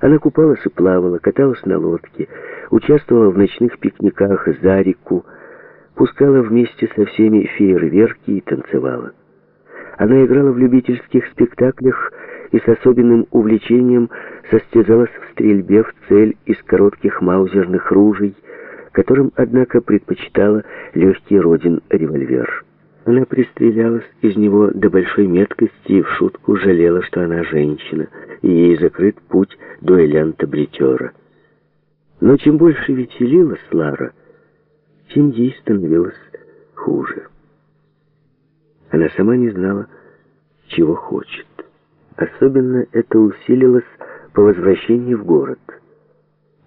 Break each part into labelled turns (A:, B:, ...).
A: Она купалась и плавала, каталась на лодке, участвовала в ночных пикниках за реку, пускала вместе со всеми фейерверки и танцевала. Она играла в любительских спектаклях и с особенным увлечением состязалась в стрельбе в цель из коротких маузерных ружей, которым, однако, предпочитала легкий родин револьвер. Она пристрелялась из него до большой меткости и в шутку жалела, что она женщина, и ей закрыт путь дуэлянта-бритера. Но чем больше веселилась Лара, тем ей становилось хуже. Она сама не знала, чего хочет. Особенно это усилилось по возвращении в город.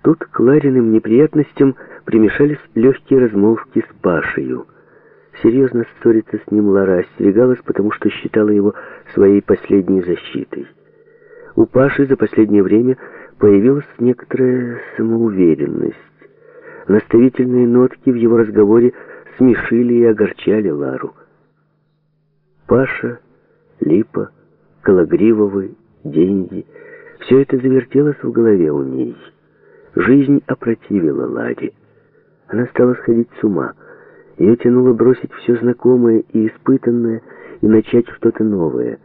A: Тут к Лариным неприятностям примешались легкие размолвки с Пашею. Серьезно ссориться с ним Лара остерегалась, потому что считала его своей последней защитой. У Паши за последнее время появилась некоторая самоуверенность. Наставительные нотки в его разговоре смешили и огорчали Лару. Паша, Липа, Калагривовы, деньги — все это завертелось в голове у ней. Жизнь опротивила Ладе. Она стала сходить с ума. Ее тянуло бросить все знакомое и испытанное и начать что-то новое.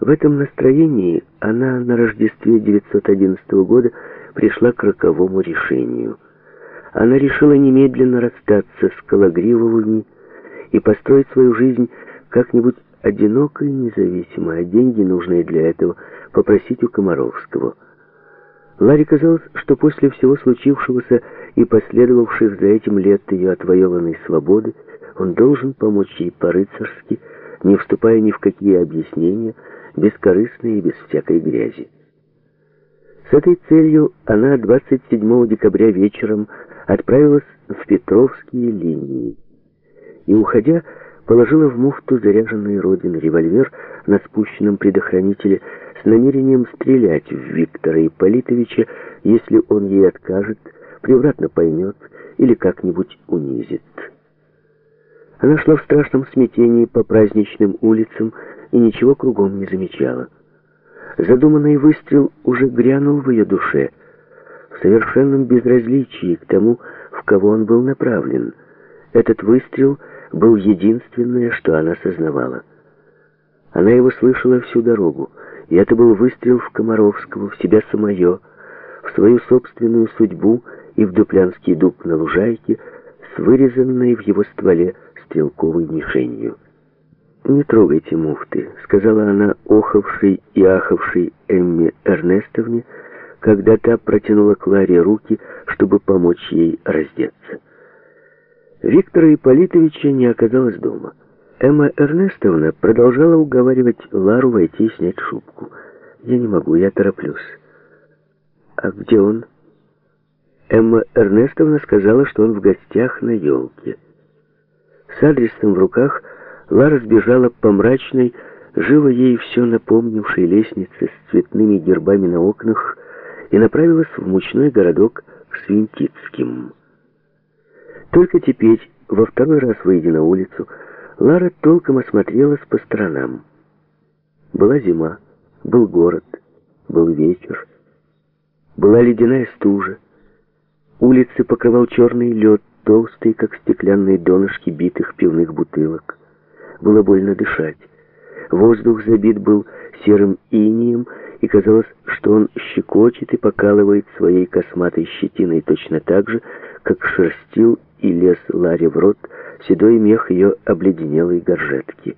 A: В этом настроении она на Рождестве 911 года пришла к роковому решению. Она решила немедленно расстаться с Калагривовыми и построить свою жизнь как-нибудь одиноко и независимо, а деньги, нужные для этого, попросить у Комаровского. Ларе казалось, что после всего случившегося и последовавших за этим лет ее отвоеванной свободы, он должен помочь ей по-рыцарски, не вступая ни в какие объяснения, бескорыстно и без всякой грязи. С этой целью она 27 декабря вечером отправилась в Петровские линии и, уходя, положила в муфту заряженный Родин револьвер на спущенном предохранителе с намерением стрелять в Виктора Ипполитовича, если он ей откажет, превратно поймет или как-нибудь унизит. Она шла в страшном смятении по праздничным улицам и ничего кругом не замечала. Задуманный выстрел уже грянул в ее душе, в совершенном безразличии к тому, в кого он был направлен. Этот выстрел — был единственное, что она сознавала. Она его слышала всю дорогу, и это был выстрел в Комаровского, в себя самое, в свою собственную судьбу и в дуплянский дуб на лужайке с вырезанной в его стволе стрелковой мишенью. «Не трогайте муфты», — сказала она охавшей и ахавшей Эмме Эрнестовне, когда та протянула Кларе руки, чтобы помочь ей раздеться. Виктора Ипполитовича не оказалось дома. Эмма Эрнестовна продолжала уговаривать Лару войти и снять шубку. «Я не могу, я тороплюсь». «А где он?» Эмма Эрнестовна сказала, что он в гостях на елке. С адресом в руках Лара сбежала по мрачной, живо ей все напомнившей лестнице с цветными гербами на окнах и направилась в мучной городок к Свинтицким. Только теперь, во второй раз выйдя на улицу, Лара толком осмотрелась по сторонам. Была зима, был город, был вечер, была ледяная стужа. Улицы покрывал черный лед, толстый, как стеклянные донышки битых пивных бутылок. Было больно дышать. Воздух забит был серым инием, и казалось, что он щекочет и покалывает своей косматой щетиной точно так же, как шерстил и лез Ларе в рот седой мех ее обледенелой горжетки.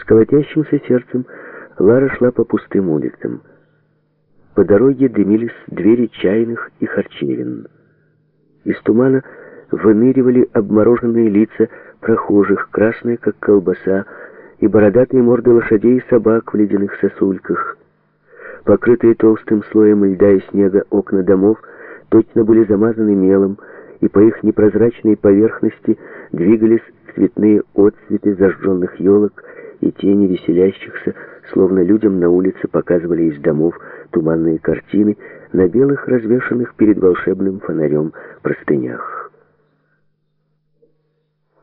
A: С колотящимся сердцем Лара шла по пустым улицам. По дороге дымились двери чайных и харчевин. Из тумана выныривали обмороженные лица прохожих, красные, как колбаса, и бородатые морды лошадей и собак в ледяных сосульках. Покрытые толстым слоем льда и снега окна домов точно были замазаны мелом, и по их непрозрачной поверхности двигались цветные отцветы зажженных елок и тени веселящихся, словно людям на улице показывали из домов туманные картины на белых, развешанных перед волшебным фонарем простынях.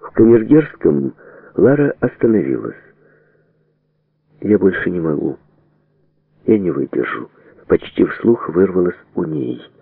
A: В Камергерском Лара остановилась. «Я больше не могу. Я не выдержу», почти вслух вырвалось у ней –